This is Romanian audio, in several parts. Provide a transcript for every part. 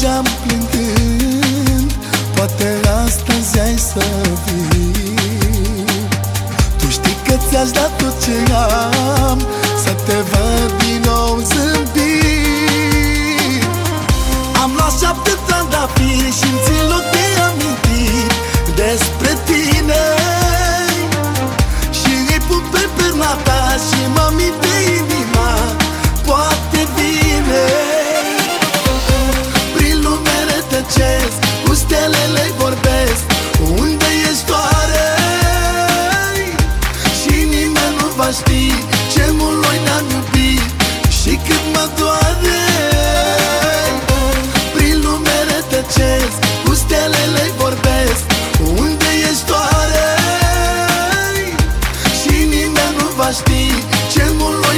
geam plângând Poate astăzi ai să vii ți-aș da tot ce am Să te văd din nou zâmbind Am luat șapte ani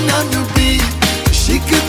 ne-am iubit. Și cât